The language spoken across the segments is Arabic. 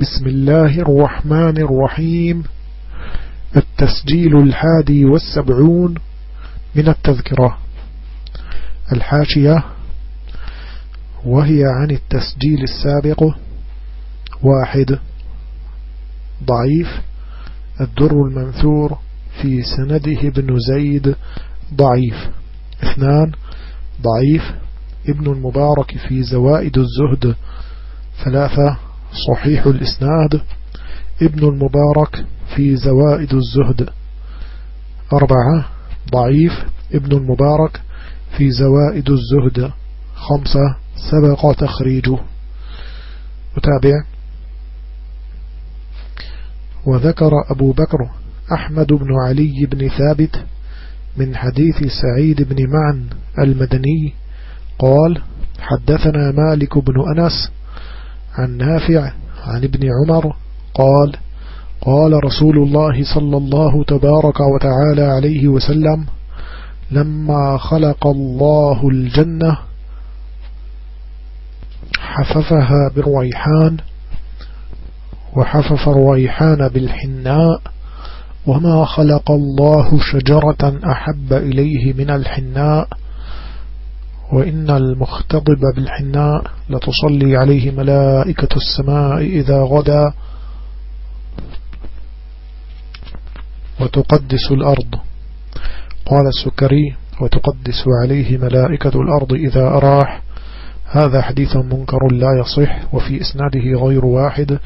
بسم الله الرحمن الرحيم. التسجيل الحادي والسبعون من التذكرة. الحاشية. وهي عن التسجيل السابق. واحد. ضعيف. الدر المنثور في سنده ابن زيد. ضعيف. اثنان. ضعيف. ابن المبارك في زوائد الزهد. ثلاثة. صحيح الإسناد. ابن المبارك في زوائد الزهد. أربعة. ضعيف. ابن المبارك في زوائد الزهد. خمسة. سبق تخريجه متابع. وذكر أبو بكر أحمد بن علي بن ثابت من حديث سعيد بن معن المدني قال حدثنا مالك بن أنس عن نافع عن ابن عمر قال قال رسول الله صلى الله تبارك وتعالى عليه وسلم لما خلق الله الجنة حففها بالريحان وحفف الريحان بالحناء وما خلق الله شجرة أحب إليه من الحناء وإن المختضب بالحناء لتصلي عليه ملائكة السماء إذا غدا وتقدس الأرض. قال السكري وتقدس عليه ملائكة الأرض إذا أراح. هذا حديث منكر لا يصح وفي إسناده غير واحد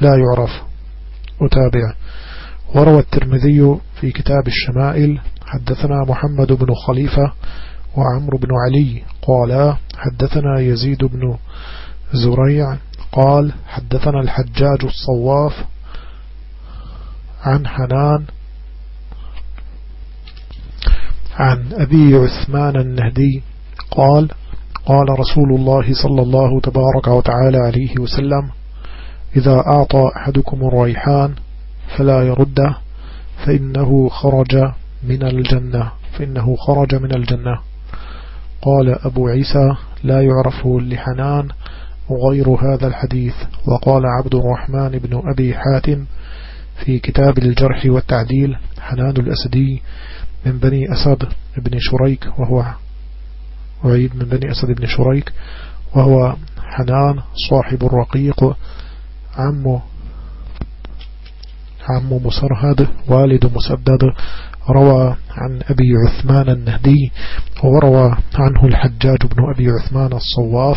لا يعرف. أتابع. وروى الترمذي في كتاب الشمائل حدثنا محمد بن خليفة وعمر بن علي قال حدثنا يزيد بن زريع قال حدثنا الحجاج الصواف عن حنان عن أبي عثمان النهدي قال قال رسول الله صلى الله تبارك وتعالى عليه وسلم إذا أعطى أحدكم الريحان فلا يرده فإنه خرج من الجنة فإنه خرج من الجنة. قال أبو عيسى لا يعرف لحنان غير هذا الحديث. وقال عبد الرحمن بن أبي حاتم في كتاب الجرح والتعديل حنان الأسدي من بني أسد بن شريك وهو عيد من بني أسد بن شريك وهو حنان صاحب الرقيق عم عم مسرهد والد مسدد روى عن أبي عثمان النهدي وروى عنه الحجاج بن أبي عثمان الصواف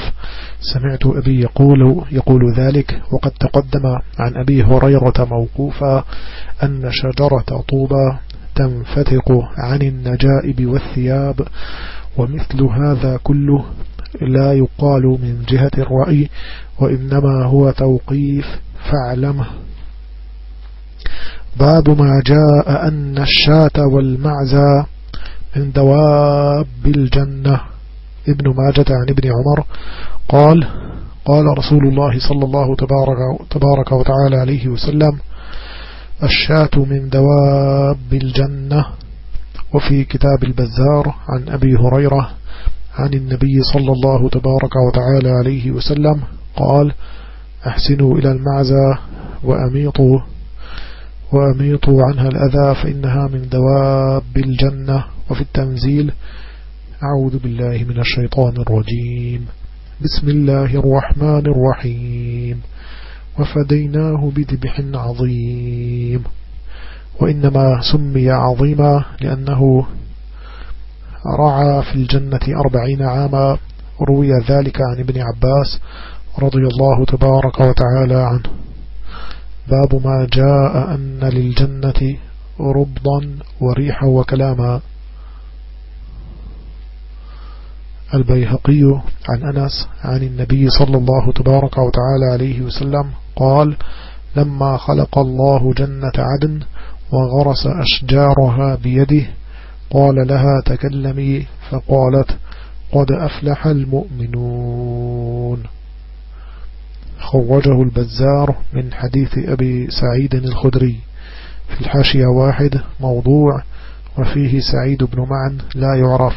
سمعت أبي يقول, يقول ذلك وقد تقدم عن أبي هريرة موقوفا أن شجرة طوبى تنفتق عن النجائب والثياب ومثل هذا كله لا يقال من جهة الرأي وإنما هو توقيف فاعلمه. باب ما جاء أن الشاة والمعزى من دواب الجنة. ابن ماجة عن ابن عمر قال قال رسول الله صلى الله تبارك, تبارك وتعالى عليه وسلم الشاة من دواب الجنة. وفي كتاب البزار عن أبي هريرة عن النبي صلى الله تبارك وتعالى عليه وسلم قال أحسنوا إلى المعزى وأميطوا وأميطوا عنها الأذى فإنها من دواب الجنة. وفي التنزيل أعوذ بالله من الشيطان الرجيم. بسم الله الرحمن الرحيم. وفديناه بذبح عظيم. وإنما سمي عظيما لأنه رعى في الجنة أربعين عاما. روي ذلك عن ابن عباس رضي الله تبارك وتعالى عنه. باب ما جاء أن للجنة ربضا وريحا وكلاما. البيهقي عن أنس عن النبي صلى الله تبارك وتعالى عليه وسلم قال لما خلق الله جنة عدن وغرس أشجارها بيده قال لها تكلمي فقالت قد أفلح المؤمنون خرجه البزار من حديث أبي سعيد الخدري في الحاشية واحد موضوع وفيه سعيد بن معن لا يعرف.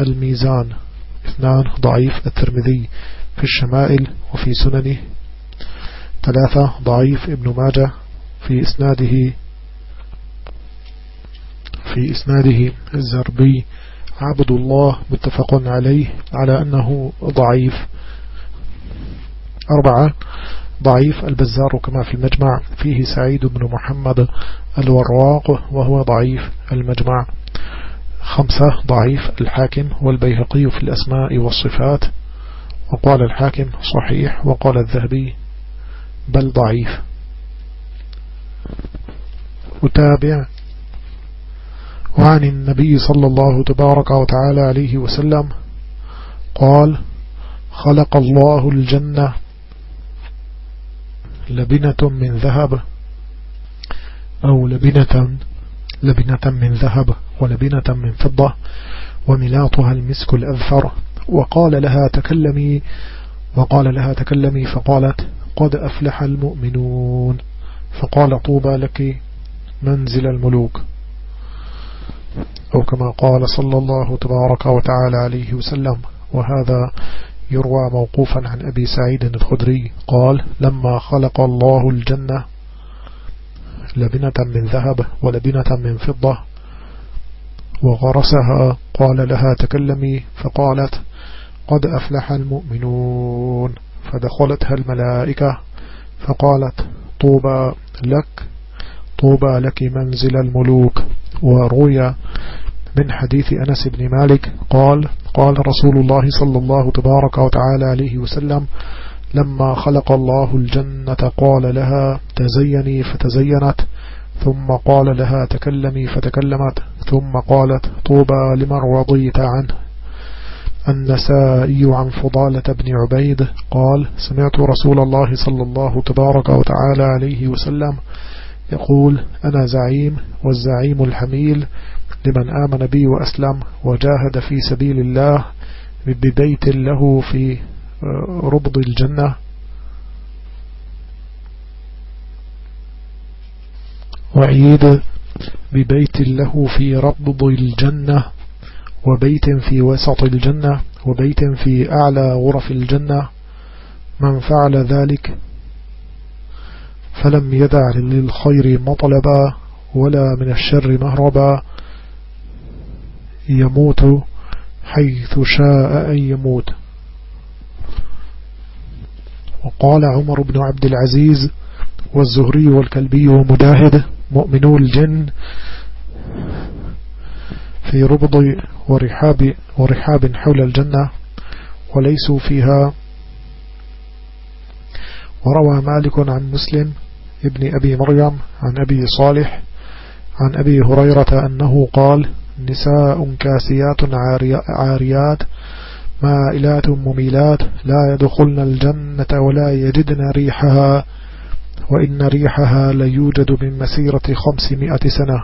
الميزان اثنان ضعيف. الترمذي في الشمائل وفي سننه ثلاثة ضعيف. ابن ماجه في إسناده في إسناده الزربي. عبد الله متفق عليه على أنه ضعيف. أربعة ضعيف البزار كما في المجمع فيه سعيد بن محمد الوراق وهو ضعيف المجمع. خمسة ضعيف الحاكم والبيهقي في الأسماء والصفات. وقال الحاكم صحيح وقال الذهبي بل ضعيف. أتابع وعن النبي صلى الله تبارك وتعالى عليه وسلم قال خلق الله الجنة لبنة من ذهب أو لبنة لبنة من ذهب ولبنة من فضة وملاطها المسك الأذفر وقال لها تكلمي وقال لها تكلمي فقالت قد أفلح المؤمنون. فقال طوبى لك منزل الملوك. أو كما قال صلى الله تبارك وتعالى عليه وسلم. وهذا يروى موقوفا عن أبي سعيد الخدري قال لما خلق الله الجنة لبنة من ذهب ولبنة من فضة وغرسها قال لها تكلمي فقالت قد أفلح المؤمنون فدخلتها الملائكة فقالت طوبى لك طوبى لك منزل الملوك وروي من حديث أنس بن مالك قال قال رسول الله صلى الله تبارك وتعالى عليه وسلم لما خلق الله الجنة قال لها تزيني فتزينت ثم قال لها تكلمي فتكلمت ثم قالت طوبى لمن رضيت عنه النسائي عن فضالة بن عبيد قال سمعت رسول الله صلى الله تبارك وتعالى عليه وسلم يقول أنا زعيم والزعيم الحميل لمن آمن بي وأسلم وجاهد في سبيل الله ببيت له في آه، ربض الجنة. وعيد ببيت له في ربض الجنة وبيت في وسط الجنة وبيت في أعلى غرف الجنة. من فعل ذلك فلم يدع للخير مطلبا ولا من الشر مهربا. يموت حيث شاء أن يموت. وقال عمر بن عبد العزيز والزهري والكلبي ومجاهد مؤمنو الجن في ربض ورحاب, ورحاب حول الجنة وليسوا فيها. وروى مالك عن مسلم ابن أبي مريم عن أبي صالح عن أبي هريرة أنه قال نساء كاسيات عاريات مائلات مميلات لا يدخلن الجنة ولا يجدن ريحها وإن ريحها ليوجد من مسيرة خمسمائة سنة.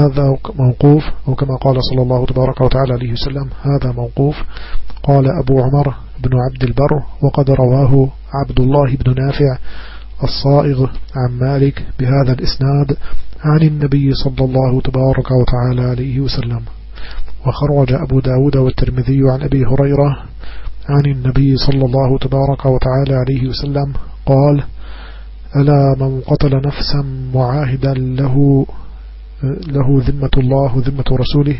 هذا موقوف أو كما قال صلى الله تبارك وتعالى عليه وسلم هذا موقوف. قال أبو عمر بن عبد البر وقد رواه عبد الله بن نافع الصائغ عن مالك بهذا الإسناد. عن النبي صلى الله تبارك وتعالى عليه وسلم. وخرج أبو داود والترمذي عن أبي هريرة عن النبي صلى الله تبارك وتعالى عليه وسلم قال ألا من قتل نفسا معاهدا له له ذمة الله وذمة رسوله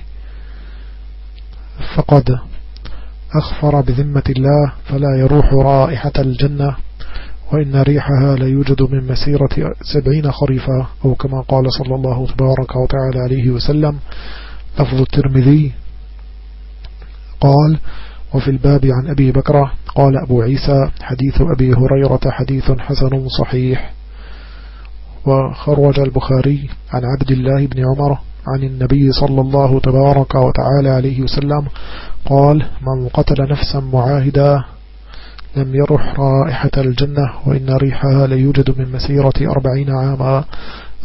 فقد أخفر بذمة الله فلا يروح رائحة الجنة. وإن ريحها لا يوجد من مسيرة سبعين خريفا أو كما قال صلى الله تبارك وتعالى عليه وسلم لفظ الترمذي قال وفي الباب عن أبي بكرة قال أبو عيسى حديث أبي هريرة حديث حسن صحيح. وخرج البخاري عن عبد الله بن عمر عن النبي صلى الله تبارك وتعالى عليه وسلم قال من قتل نفسا معاهدا لم يرح رائحة الجنة وإن ريحها ليوجد من مسيرة أربعين عاما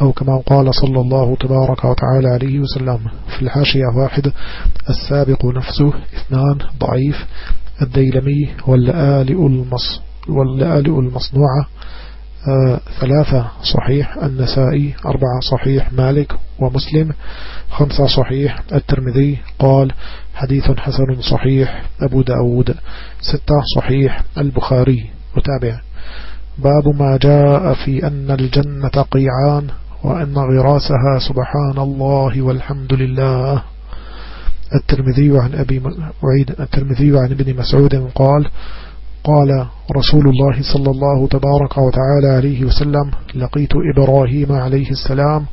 أو كما قال صلى الله تبارك وتعالى عليه وسلم في الحاشية واحد السابق نفسه اثنان ضعيف الديلمي واللآلئ المص واللآلئ المصنوعة. آه ثلاثة صحيح النسائي أربعة صحيح مالك ومسلم. خمسة صحيح الترمذي قال حديث حسن صحيح أبو داود ستة صحيح البخاري متابع. باب ما جاء في أن الجنة قيعان وأن غراسها سبحان الله والحمد لله. الترمذي عن أبي وعيد الترمذي عن ابن مسعود قال قال رسول الله صلى الله تبارك وتعالى عليه وسلم لقيت إبراهيم عليه السلام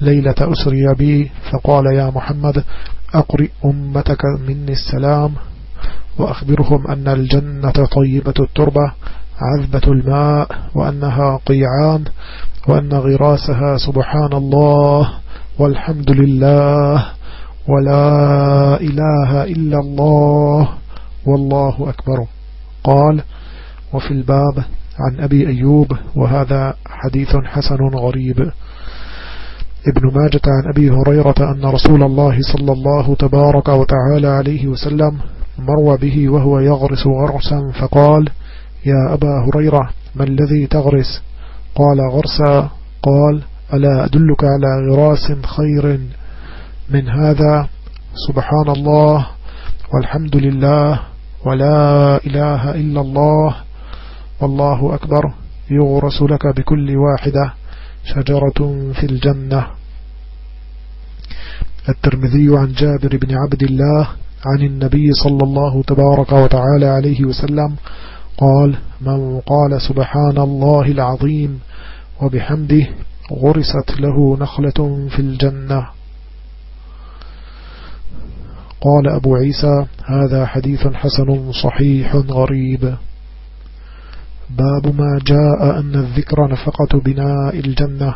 ليلة أسري بي فقال يا محمد أقرئ أمتك مني السلام وأخبرهم أن الجنة طيبة التربة عذبة الماء وأنها قيعان وأن غراسها سبحان الله والحمد لله ولا إله إلا الله والله أكبر. قال وفي الباب عن أبي أيوب وهذا حديث حسن غريب. ابن ماجة عن أبي هريرة أن رسول الله صلى الله تبارك وتعالى عليه وسلم مر به وهو يغرس غرسا فقال يا أبا هريرة ما الذي تغرس؟ قال غرسا. قال ألا أدلك على غراس خير من هذا؟ سبحان الله والحمد لله ولا إله إلا الله والله أكبر يغرس لك بكل واحدة. شجرة في الجنة. الترمذي عن جابر بن عبد الله عن النبي صلى الله تبارك وتعالى عليه وسلم قال من قال سبحان الله العظيم وبحمده غرست له نخلة في الجنة. قال أبو عيسى هذا حديث حسن صحيح غريب. باب ما جاء أن الذكر نفقة بناء الجنة.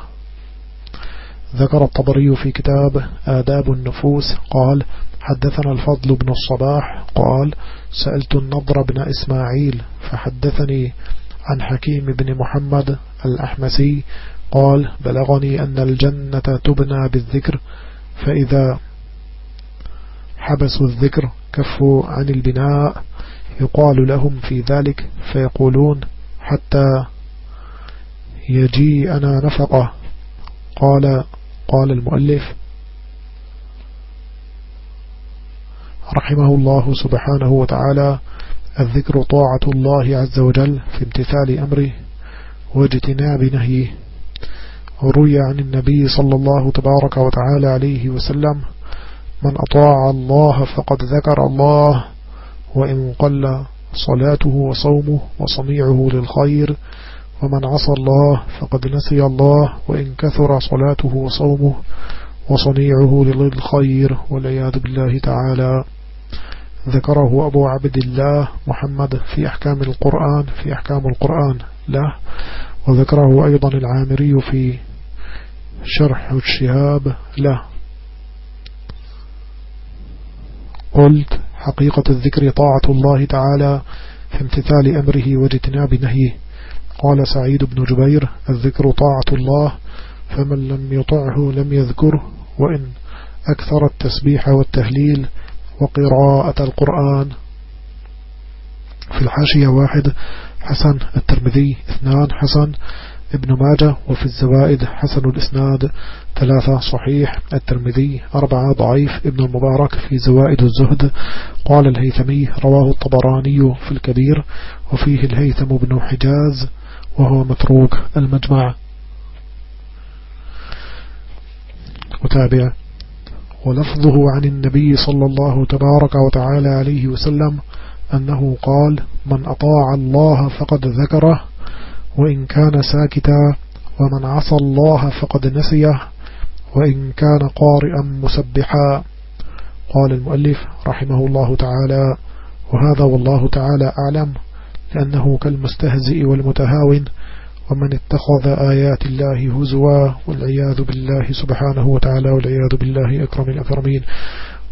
ذكر الطبري في كتاب آداب النفوس قال حدثنا الفضل بن الصباح قال سألت النضر بن إسماعيل فحدثني عن حكيم بن محمد الأحمسي قال بلغني أن الجنة تبنى بالذكر فإذا حبسوا الذكر كفوا عن البناء يقال لهم في ذلك فيقولون حتى يجي أنا نفقة. قال قال المؤلف رحمه الله سبحانه وتعالى الذكر طاعة الله عز وجل في امتثال أمره واجتناب نهيه. وروي عن النبي صلى الله تبارك وتعالى عليه وسلم من أطاع الله فقد ذكر الله وإن قل صلاته وصومه وصنيعه للخير ومن عصى الله فقد نسي الله وإن كثر صلاته وصومه وصنيعه للخير والعياذ بالله تعالى. ذكره أبو عبد الله محمد في أحكام القرآن في أحكام القرآن له وذكره أيضا العامري في شرح الشهاب له. قلت حقيقة الذكر طاعة الله تعالى في امتثال أمره واجتناب نهيه. قال سعيد بن جبير الذكر طاعة الله فمن لم يطعه لم يذكره وإن أكثر التسبيح والتهليل وقراءة القرآن. في الحاشية واحد حسن الترمذي اثنان حسن ابن ماجه وفي الزوائد حسن الإسناد ثلاثة صحيح. الترمذي أربعة ضعيف. ابن المبارك في زوائد الزهد. قال الهيثمي رواه الطبراني في الكبير وفيه الهيثم بن حجاز وهو متروك المجمع. وتابع. ولفظه عن النبي صلى الله تبارك وتعالى عليه وسلم أنه قال من أطاع الله فقد ذكره وإن كان ساكتا ومن عصى الله فقد نسيه وإن كان قارئا مسبحا. قال المؤلف رحمه الله تعالى وهذا والله تعالى أعلم لأنه كالمستهزئ والمتهاون ومن اتخذ آيات الله هزوا والعياذ بالله سبحانه وتعالى والعياذ بالله أكرم الأكرمين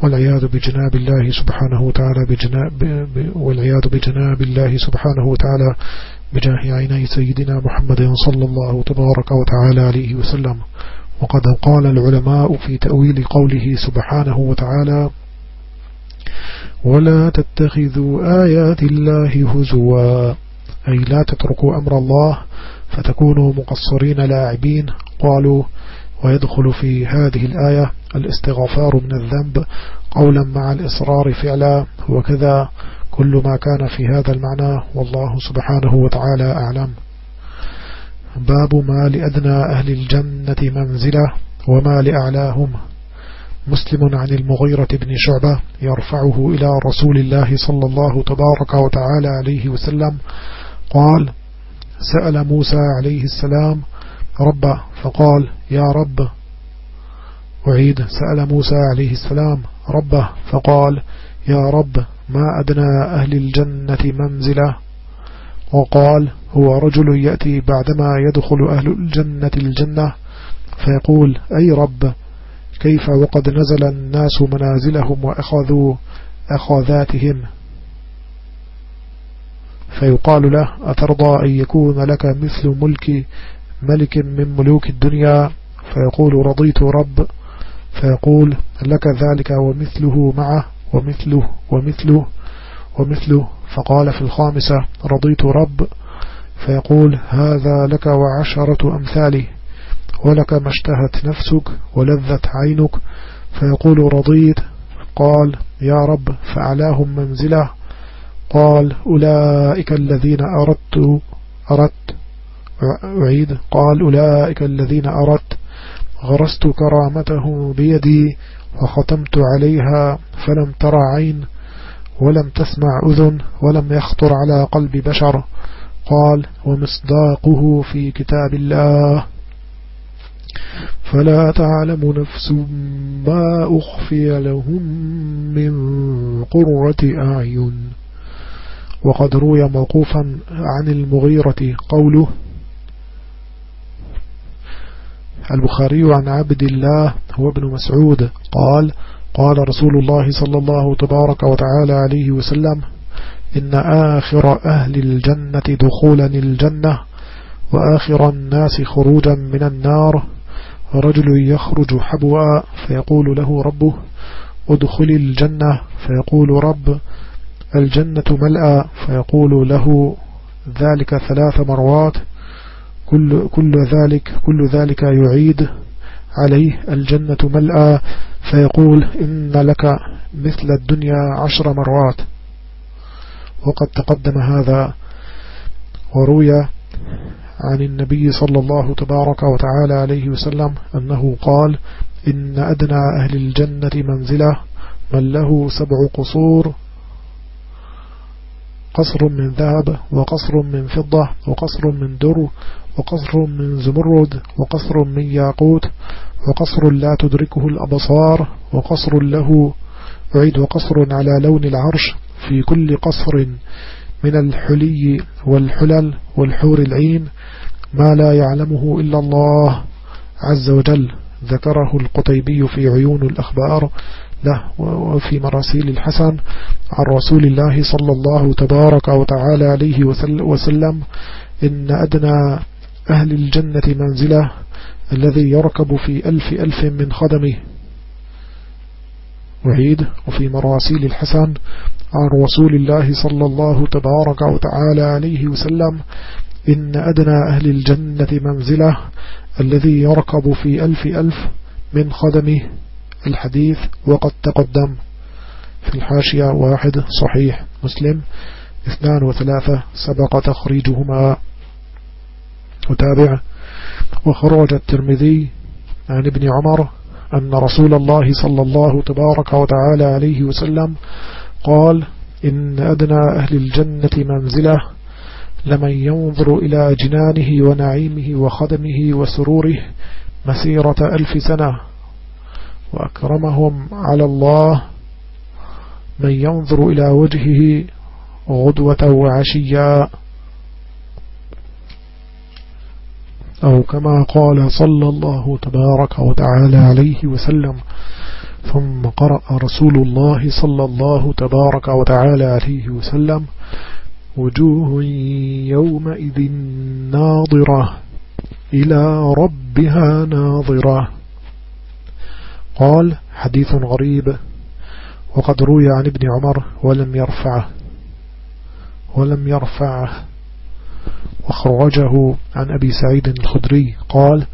والعياذ بجناب الله سبحانه وتعالى بجناب والعياذ بجناب الله سبحانه وتعالى بجاه عيني سيدنا محمد صلى الله تبارك وتعالى عليه وسلم. وقد قال العلماء في تأويل قوله سبحانه وتعالى ولا تتخذوا آيات الله هزوا. أي لا تتركوا أمر الله فتكونوا مقصرين لاعبين. قالوا ويدخل في هذه الآية الاستغفار من الذنب قولا مع الإصرار فعلا. وكذا كل ما كان في هذا المعنى والله سبحانه وتعالى أعلم. باب ما لأدنى أهل الجنة منزلة وما لأعلاهم. مسلم عن المغيرة بن شعبة يرفعه إلى رسول الله صلى الله تبارك وتعالى عليه وسلم قال سأل موسى عليه السلام ربه فقال يا رب. أعيد سأل موسى عليه السلام ربه فقال يا رب. ما أدنى أهل الجنة منزله وقال هو رجل يأتي بعدما يدخل أهل الجنة الجنة. فيقول أي رب كيف وقد نزل الناس منازلهم وأخذوا أخذاتهم؟ فيقال له أترضى أن يكون لك مثل ملك ملك من ملوك الدنيا؟ فيقول رضيت رب. فيقول لك ذلك ومثله معه. ومثله ومثله ومثله. فقال في الخامسة رضيت رب فيقول هذا لك وعشرة أمثاله ولك ما اشتهت نفسك ولذت عينك. فيقول رضيت. قال يا رب فأعلاهم منزله. قال أولئك الذين أردت أردت أعيد. قال أولئك الذين أردت غرست كرامته بيدي وختمت عليها فلم ترى عين ولم تسمع أذن ولم يخطر على قلب بشر. قال ومصداقه في كتاب الله. فلا تعلم نفس ما أخفي لهم من قرة أعين. وقد روي موقوفا عن المغيرة قوله البخاري عن عبد الله هو ابن مسعود قال قال رسول الله صلى الله تبارك وتعالى عليه وسلم إن آخر أهل الجنة دخولا الجنة وآخر الناس خروجا من النار. رجل يخرج حبوا فيقول له ربه ادخل الجنة. فيقول رب الجنة ملأ فيقول له ذلك ثلاث مرات. كل, كل ذلك كل ذلك يعيد عليه الجنة ملأ فيقول إن لك مثل الدنيا عشر مرات. وقد تقدم هذا وروي عن النبي صلى الله تبارك وتعالى عليه وسلم أنه قال إن أدنى أهل الجنة منزلة من له سبع قصور قصر من ذهب وقصر من فضة وقصر من در وقصر من زمرد وقصر من ياقوت وقصر لا تدركه الأبصار وقصر له أعيد وقصر على لون العرش في كل قصر من الحلي والحلل والحور العين ما لا يعلمه إلا الله عز وجل. ذكره القطيبي في عيون الأخبار له وفي مراسيل الحسن عن رسول الله صلى الله تبارك وتعالى عليه وسلم. إن أدنى أهل الجنة منزلة الذي يركب في ألف ألف من خدمه. وعيد وفي مراسيل الحسن عن رسول الله صلى الله تبارك وتعالى عليه وسلم إن أدنى أهل الجنة منزلة الذي يركب في ألف ألف من خدمه. الحديث وقد تقدم. في الحاشية واحد صحيح مسلم اثنان وثلاثة سبق تخريجهما. متابع وخرج الترمذي عن ابن عمر أن رسول الله صلى الله تبارك وتعالى عليه وسلم قال إن أدنى أهل الجنة منزلة لمن ينظر إلى جنانه ونعيمه وخدمه وسروره مسيرة ألف سنة وأكرمهم على الله من ينظر إلى وجهه غدوة وعشيا. أو كما قال صلى الله تبارك وتعالى عليه وسلم ثم قرأ رسول الله صلى الله تبارك وتعالى عليه وسلم وجوه يومئذ ناظرة إلى ربها ناظرة. قال حديث غريب وقد روي عن ابن عمر ولم يرفعه ولم يرفعه. وخرجه عن أبي سعيد الخدري قال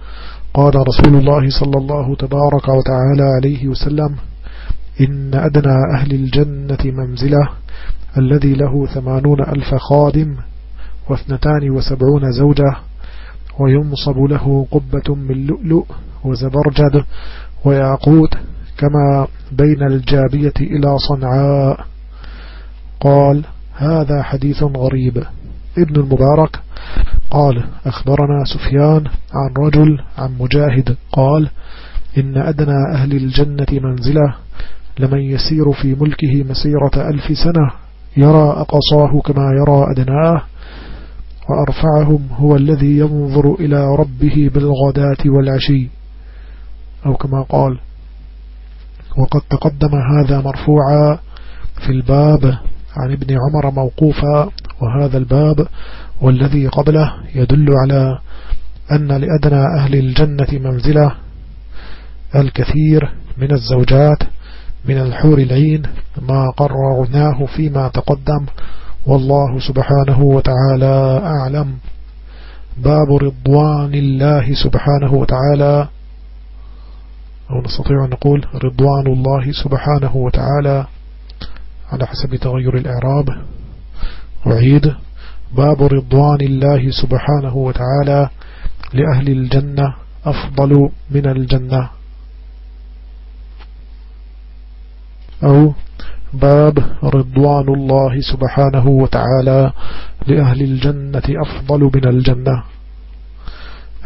قال رسول الله صلى الله تبارك وتعالى عليه وسلم إن أدنى أهل الجنة منزلة الذي له ثمانون ألف خادم واثنتان وسبعون زوجة وينصب له قبة من لؤلؤ وزبرجد وياقوت كما بين الجابية إلى صنعاء. قال هذا حديث غريب. ابن المبارك قال أخبرنا سفيان عن رجل عن مجاهد قال إن أدنى أهل الجنة منزلة لمن يسير في ملكه مسيرة ألف سنة يرى أقصاه كما يرى أدناه وأرفعهم هو الذي ينظر إلى ربه بالغداة والعشي. أو كما قال وقد تقدم هذا مرفوعا في الباب عن ابن عمر موقوفا وهذا الباب والذي قبله يدل على أن لأدنى أهل الجنة منزلة الكثير من الزوجات من الحور العين ما قررناه فيما تقدم والله سبحانه وتعالى أعلم. باب رضوان الله سبحانه وتعالى. أو نستطيع أن نقول رضوان الله سبحانه وتعالى على حسب تغير الإعراب. أعيد باب رضوان الله سبحانه وتعالى لأهل الجنة أفضل من الجنة. أو باب رضوان الله سبحانه وتعالى لأهل الجنة أفضل من الجنة.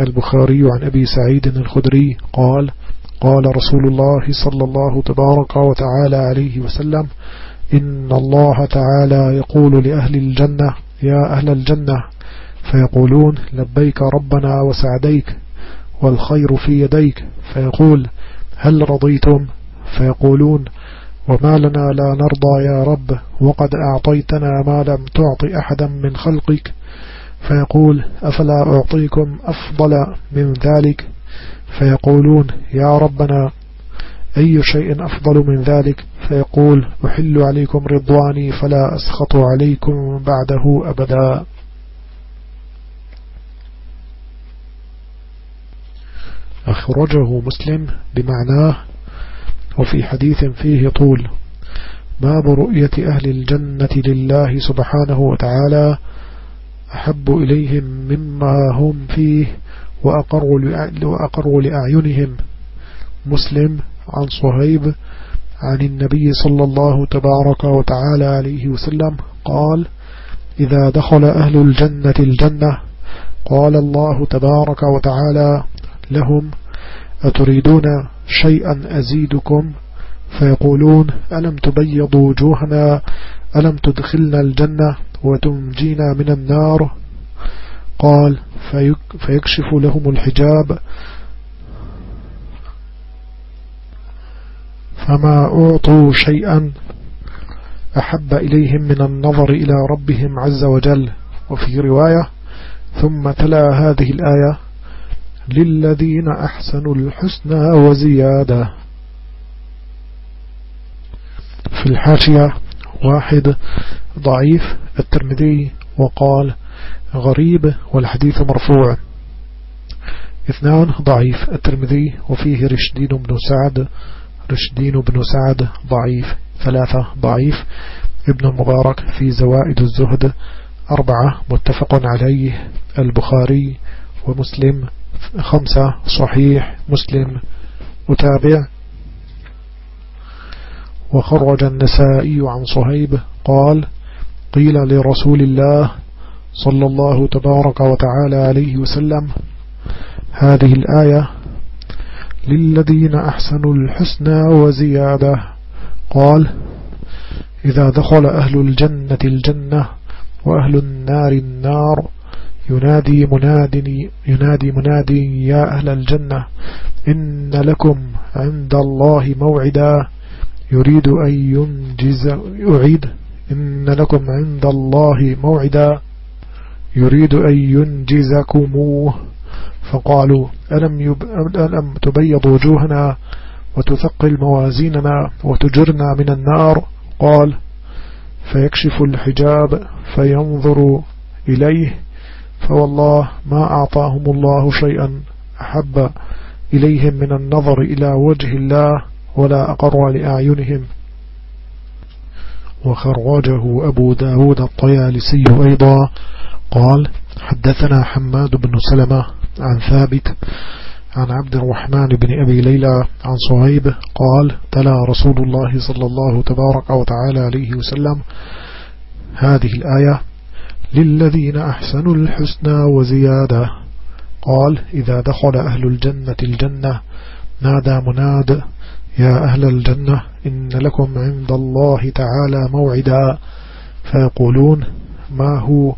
البخاري عن أبي سعيد الخدري قال قال رسول الله صلى الله تبارك وتعالى عليه وسلم إن الله تعالى يقول لأهل الجنة يا أهل الجنة فيقولون لبيك ربنا وسعديك والخير في يديك. فيقول هل رضيتم؟ فيقولون وما لنا لا نرضى يا رب وقد أعطيتنا ما لم تعطي أحدا من خلقك. فيقول أفلا أعطيكم أفضل من ذلك؟ فيقولون يا ربنا أي شيء أفضل من ذلك؟ فيقول أحل عليكم رضواني فلا أسخط عليكم بعده أبدا. أخرجه مسلم بمعناه وفي حديث فيه طول باب رؤية أهل الجنة لله سبحانه وتعالى أحب إليهم مما هم فيه وأقر لأعينهم. مسلم عن صهيب عن النبي صلى الله تبارك وتعالى عليه وسلم قال إذا دخل أهل الجنة الجنة قال الله تبارك وتعالى لهم أتريدون شيئا أزيدكم؟ فيقولون ألم تبيض وجوهنا؟ ألم تدخلنا الجنة وتنجينا من النار؟ قال فيكشف لهم الحجاب فما أعطوا شيئا أحب إليهم من النظر إلى ربهم عز وجل. وفي رواية ثم تلا هذه الآية للذين أحسنوا الحسنى وزيادة. في الحاشية واحد ضعيف الترمذي وقال غريب والحديث مرفوع. اثنان ضعيف الترمذي وفيه رشدين بن سعد. رشدين بن سعد ضعيف ثلاثة ضعيف. ابن المبارك في زوائد الزهد أربعة متفق عليه البخاري ومسلم خمسة صحيح مسلم متابع. وخرج النسائي عن صهيب قال قيل لرسول الله صلى الله تبارك وتعالى عليه وسلم هذه الآية للذين أحسنوا الحسنى وزيادة. قال إذا دخل أهل الجنة الجنة وأهل النار النار ينادي مناد ينادي مناد يا أهل الجنة إن لكم عند الله موعدا. يريد أن ينجز يعيد إن لكم عند الله موعدا. يريد أن ينجزكموه. فقالوا ألم, يب... ألم تبيض وجوهنا وتثقل موازيننا وتجرنا من النار؟ قال فيكشف الحجاب فينظر إليه فوالله ما أعطاهم الله شيئا أحب إليهم من النظر إلى وجه الله ولا أقر لأعينهم. وخرجه أبو داود الطيالسي أيضا قال حدثنا حماد بن سلمة عن ثابت عن عبد الرحمن بن أبي ليلى عن صهيب قال تلا رسول الله صلى الله تبارك وتعالى عليه وسلم هذه الآية للذين أحسنوا الحسنى وزيادة. قال إذا دخل أهل الجنة الجنة نادى مناد يا أهل الجنة إن لكم عند الله تعالى موعدا. فيقولون ما هو؟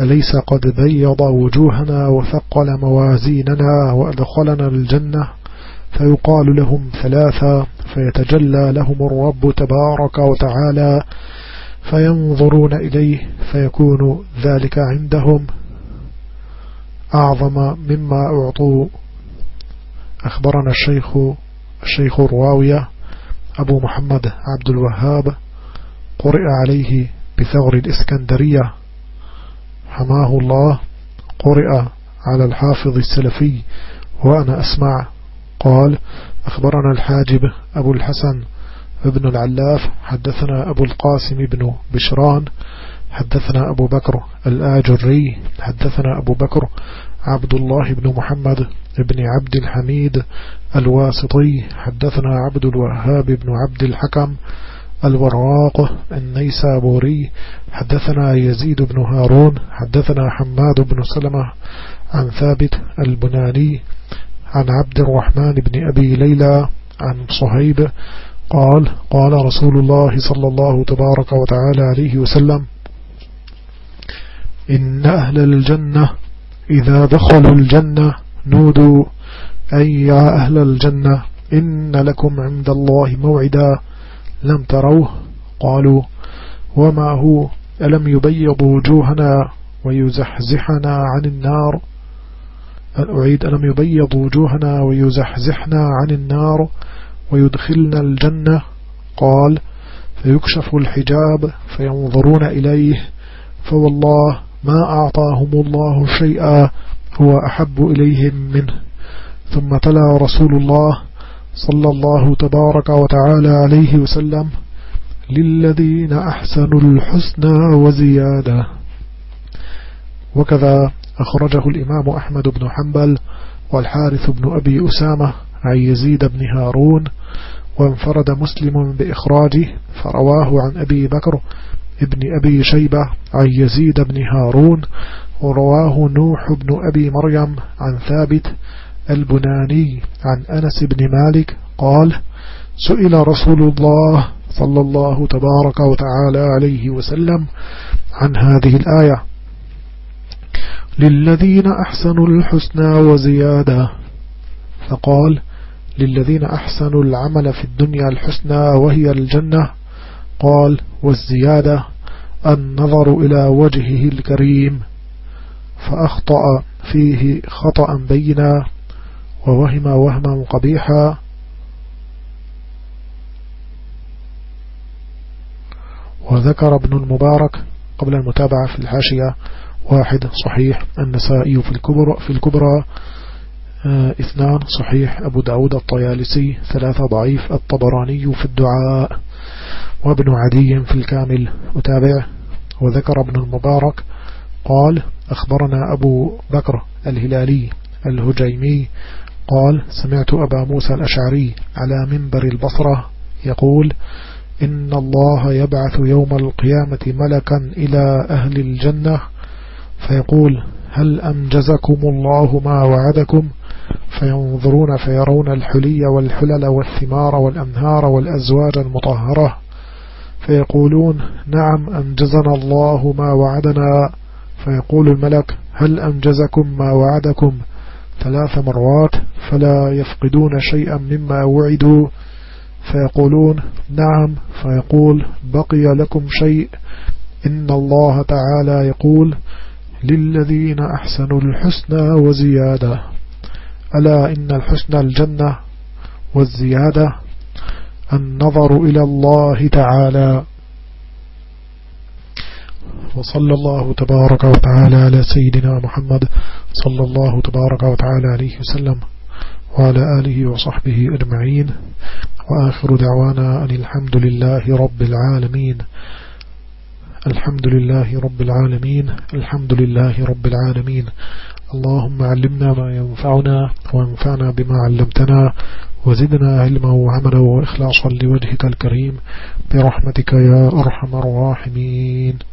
أليس قد بيض وجوهنا وثقل موازيننا وأدخلنا الجنة؟ فيقال لهم ثلاثة فيتجلى لهم الرب تبارك وتعالى فينظرون إليه فيكون ذلك عندهم. أعظم مما أعطوا. أخبرنا الشيخ الشيخ الرواوية أبو محمد عبد الوهاب قرئ عليه بثغر الإسكندرية. حماه الله قرئ على الحافظ السلفي وأنا أسمع. قال أخبرنا الحاجب أبو الحسن ابن العلاف حدثنا أبو القاسم بن بشران حدثنا أبو بكر الآجري حدثنا أبو بكر عبد الله بن محمد بن عبد الحميد الواسطي حدثنا عبد الوهاب بن عبد الحكم الوراق النيسابوري حدثنا يزيد بن هارون حدثنا حماد بن سلمة عن ثابت البناني عن عبد الرحمن بن أبي ليلى عن صهيب قال قال رسول الله صلى الله تبارك وتعالى عليه وسلم إن أهل الجنة إذا دخلوا الجنة نودوا أي يا أهل الجنة إن لكم عند الله موعدا. لم تروه قالوا وما هو؟ ألم يبيض وجوهنا ويزحزحنا عن النار؟ أعيد ألم يبيض وجوهنا ويزحزحنا عن النار ويدخلنا الجنة؟ قال فيكشف الحجاب فينظرون إليه فوالله ما أعطاهم الله شيئا هو أحب إليهم منه. ثم تلا رسول الله صلى الله تبارك وتعالى عليه وسلم للذين أحسنوا الحسنى وزيادة. وكذا أخرجه الإمام أحمد بن حنبل والحارث بن أبي أسامة عن يزيد بن هارون وانفرد مسلم بإخراجه فرواه عن أبي بكر ابن أبي شيبة عن يزيد بن هارون ورواه نوح بن أبي مريم عن ثابت البناني عن أنس بن مالك قال سئل رسول الله صلى الله تبارك وتعالى عليه وسلم عن هذه الآية للذين أحسنوا الحسنى وزيادة. فقال للذين أحسنوا العمل في الدنيا الحسنى وهي الجنة. قال والزيادة النظر إلى وجهه الكريم. فأخطأ فيه خطأ بينا. ووهم وهما قبيحا. وذكر ابن المبارك قبل المتابعة في الحاشية واحد صحيح النسائي في الكبرى, في الكبرى آه، اثنان صحيح أبو داود الطيالسي ثلاثة ضعيف الطبراني في الدعاء وابن عدي في الكامل متابع. وذكر ابن المبارك قال أخبرنا أبو بكر الهلالي الهجيمي قال سمعت أبا موسى الأشعري على منبر البصرة يقول إن الله يبعث يوم القيامة ملكا إلى أهل الجنة. فيقول هل أنجزكم الله ما وعدكم؟ فينظرون فيرون الحلي والحلل والثمار والأنهار والأزواج المطهرة. فيقولون نعم أنجزنا الله ما وعدنا. فيقول الملك هل أنجزكم ما وعدكم؟ ثلاث مرات فلا يفقدون شيئا مما وعدوا. فيقولون نعم. فيقول بقي لكم شيء. إن الله تعالى يقول للذين أحسنوا الحسنى وزيادة. ألا إن الحسنى الجنة والزيادة؟ النظر إلى الله تعالى. وصلى الله تبارك وتعالى على سيدنا محمد صلى الله تبارك وتعالى عليه وسلم وعلى آله وصحبه أجمعين. وآخر دعوانا أن الحمد لله رب العالمين. الحمد لله رب العالمين. الحمد لله رب العالمين. اللهم علمنا ما ينفعنا وانفعنا بما علمتنا وزدنا علما وعملا وإخلاصا لوجهك الكريم. برحمتك يا أرحم الراحمين.